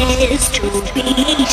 is to be.